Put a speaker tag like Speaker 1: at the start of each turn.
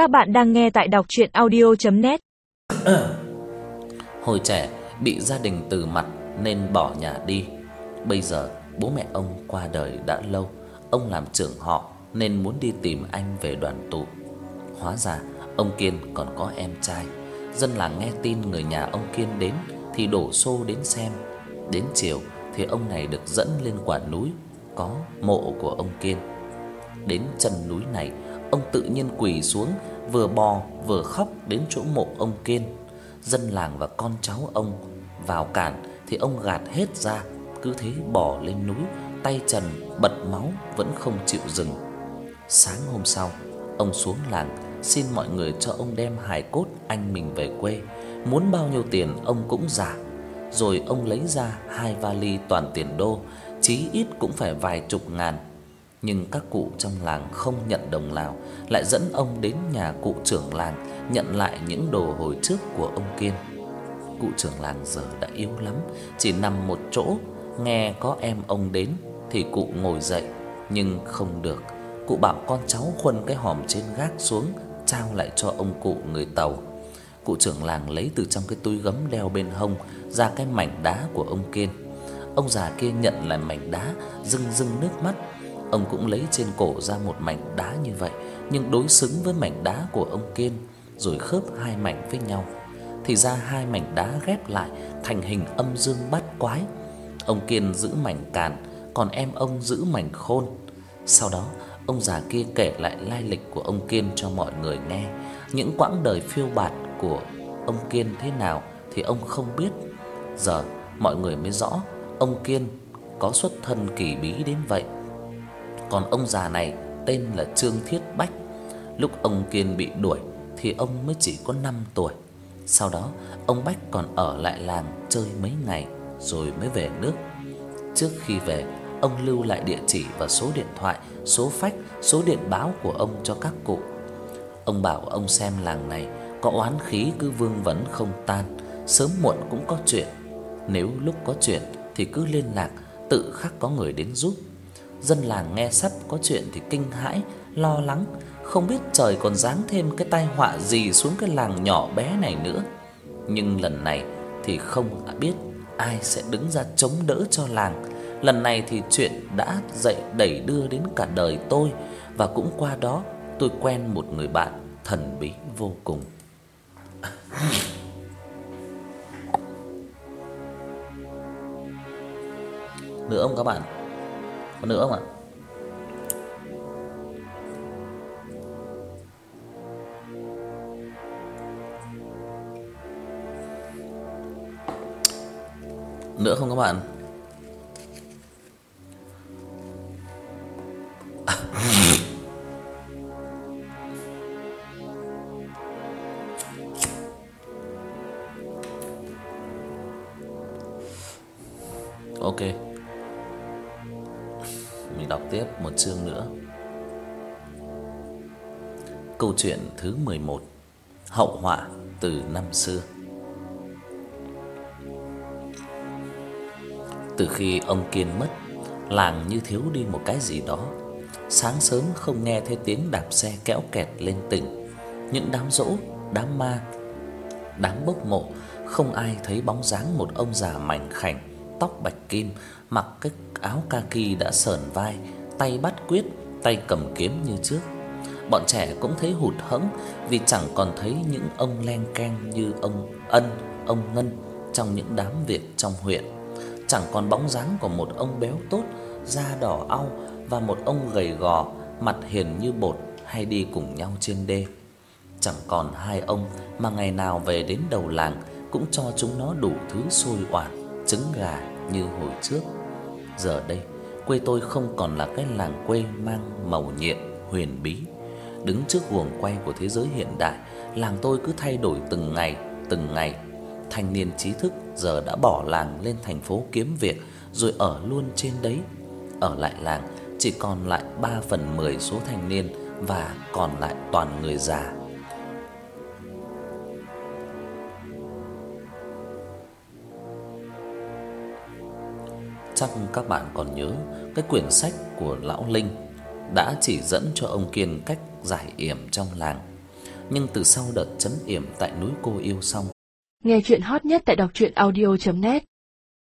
Speaker 1: Các bạn đang nghe tại đọc audio net ờ.
Speaker 2: Hồi trẻ bị gia đình từ mặt nên bỏ nhà đi. Bây giờ bố mẹ ông qua đời đã lâu, ông làm trưởng họ nên muốn đi tìm anh về đoàn tụ. Hóa ra ông Kiên còn có em trai. Dân làng nghe tin người nhà ông Kiên đến thì đổ xô đến xem. Đến chiều thì ông này được dẫn lên quả núi có mộ của ông Kiên. Đến chân núi này, ông tự nhiên quỳ xuống, vừa bò vừa khóc đến chỗ mộ ông Kiên. Dân làng và con cháu ông vào cản thì ông gạt hết ra, cứ thế bò lên núi, tay trần bật máu vẫn không chịu dừng. Sáng hôm sau, ông xuống làng xin mọi người cho ông đem hài cốt anh mình về quê, muốn bao nhiêu tiền ông cũng giả. Rồi ông lấy ra hai vali toàn tiền đô, chí ít cũng phải vài chục ngàn nhưng các cụ trong làng không nhận đồng nào, lại dẫn ông đến nhà cụ trưởng làng nhận lại những đồ hồi trước của ông Kiên. Cụ trưởng làng giờ đã yếu lắm, chỉ nằm một chỗ, nghe có em ông đến thì cụ ngồi dậy, nhưng không được. Cụ bảo con cháu khuân cái hòm trên gác xuống, trao lại cho ông cụ người Tàu. Cụ trưởng làng lấy từ trong cái túi gấm đeo bên hông ra cái mảnh đá của ông Kiên. Ông già kia nhận lại mảnh đá, rưng rưng nước mắt Ông cũng lấy trên cổ ra một mảnh đá như vậy, nhưng đối xứng với mảnh đá của ông Kiên, rồi khớp hai mảnh với nhau. Thì ra hai mảnh đá ghép lại thành hình âm dương bát quái. Ông Kiên giữ mảnh càn, còn em ông giữ mảnh khôn. Sau đó, ông già kia kể lại lai lịch của ông Kiên cho mọi người nghe, những quãng đời phiêu bạt của ông Kiên thế nào thì ông không biết. Giờ mọi người mới rõ ông Kiên có xuất thân kỳ bí đến vậy. Còn ông già này tên là Trương Thiết Bách. Lúc ông Kiên bị đuổi thì ông mới chỉ có 5 tuổi. Sau đó, ông Bách còn ở lại làng chơi mấy ngày rồi mới về nước. Trước khi về, ông lưu lại địa chỉ và số điện thoại, số fax số điện báo của ông cho các cụ. Ông bảo ông xem làng này có oán khí cứ vương vấn không tan, sớm muộn cũng có chuyện. Nếu lúc có chuyện thì cứ liên lạc, tự khắc có người đến giúp. Dân làng nghe sắp có chuyện thì kinh hãi, lo lắng, không biết trời còn giáng thêm cái tai họa gì xuống cái làng nhỏ bé này nữa. Nhưng lần này thì không biết ai sẽ đứng ra chống đỡ cho làng. Lần này thì chuyện đã dậy đẩy đưa đến cả đời tôi và cũng qua đó tôi quen một người bạn thần bí vô cùng. nữa không các bạn? Có nữa không ạ? Nữa không các bạn? ok mình đọc tiếp một chương nữa. Câu chuyện thứ 11: Hậu họa từ năm xưa. Từ khi ông Kiên mất, làng như thiếu đi một cái gì đó. Sáng sớm không nghe thấy tiếng đạp xe kéo kẹt lên tỉnh, những đám dỗ, đám ma, đám bốc mộ, không ai thấy bóng dáng một ông già mảnh khảnh, tóc bạch kim, mặc cái áo kaki đã sờn vai, tay bắt quyết, tay cầm kiếm như trước. Bọn trẻ cũng thấy hụt hẫng vì chẳng còn thấy những ông len keng như ông Ân, ông Ngân trong những đám việc trong huyện. Chẳng còn bóng dáng của một ông béo tốt, da đỏ au và một ông gầy gò, mặt hiền như bột hay đi cùng nhau trên đê. Chẳng còn hai ông mà ngày nào về đến đầu làng cũng cho chúng nó đủ thứ xôi oản, trứng gà như hồi trước. Giờ đây, quê tôi không còn là cái làng quê mang màu nhiệm huyền bí. Đứng trước guồng quay của thế giới hiện đại, làng tôi cứ thay đổi từng ngày, từng ngày. Thanh niên trí thức giờ đã bỏ làng lên thành phố kiếm việc rồi ở luôn trên đấy. Ở lại làng chỉ còn lại 3 phần 10 số thanh niên và còn lại toàn người già. Chắc các bạn còn nhớ cái quyển sách của lão Linh đã chỉ dẫn cho ông Kiên cách giải yểm trong làng. nhưng từ sau đợt chấn yểm tại núi cô yêu xong,
Speaker 3: Nghe chuyện hot nhất tại đọc truyện audio net